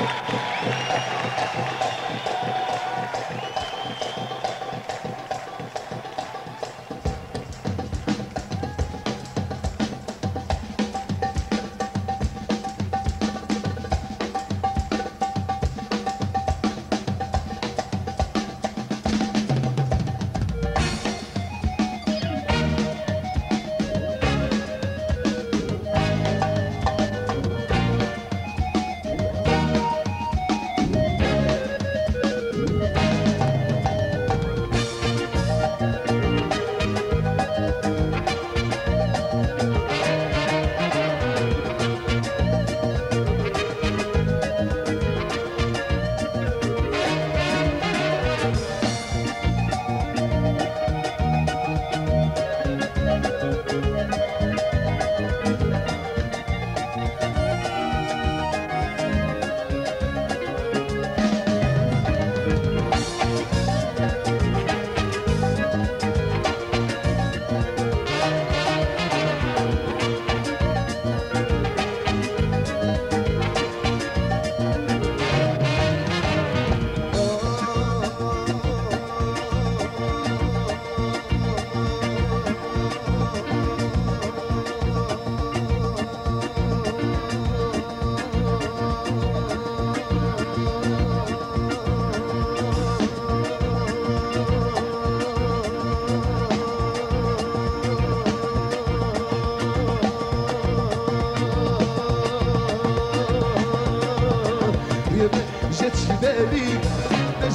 Thank you.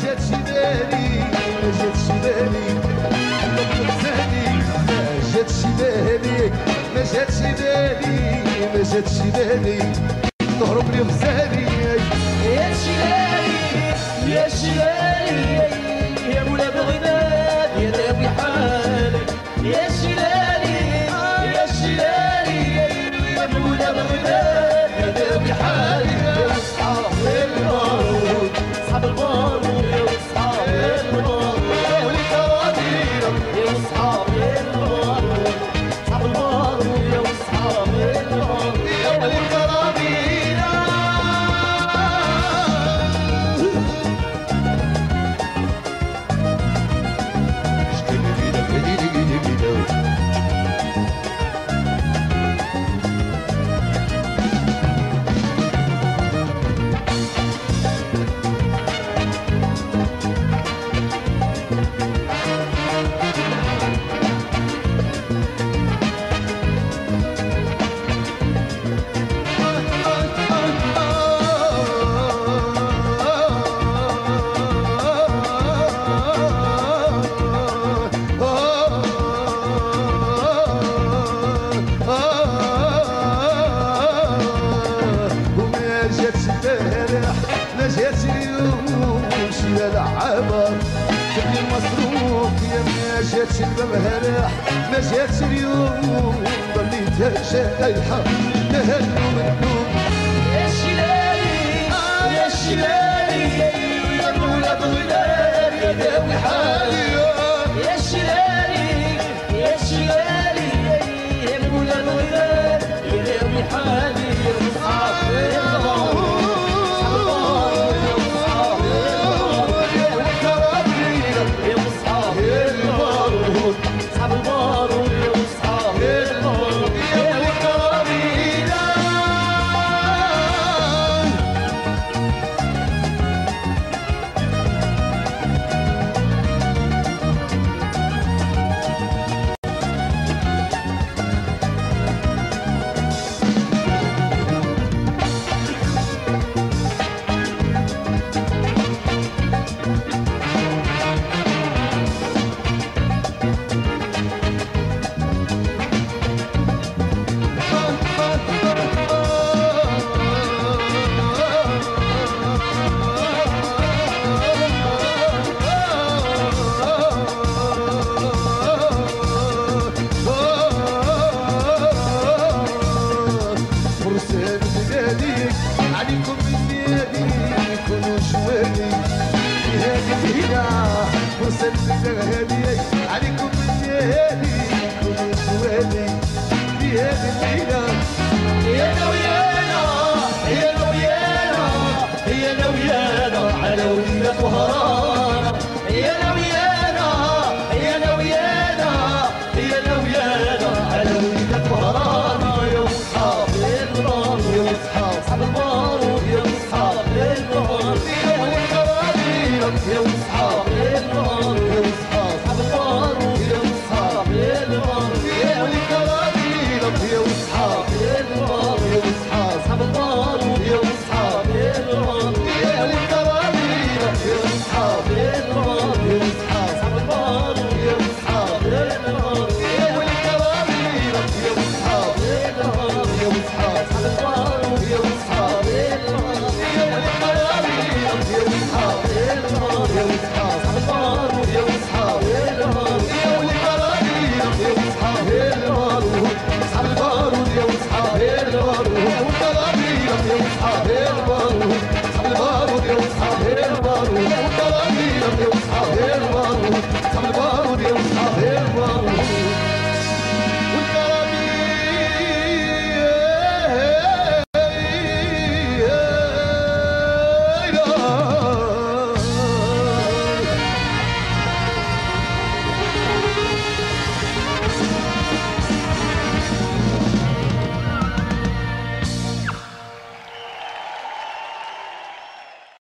جاتش بالي ما جاتش بالي. حبك تحزاني ما جاتش بالي ما جاتش بالي ما جاتش بالي. جاتش الممهرة ما جاتش اليوم. اللي تجا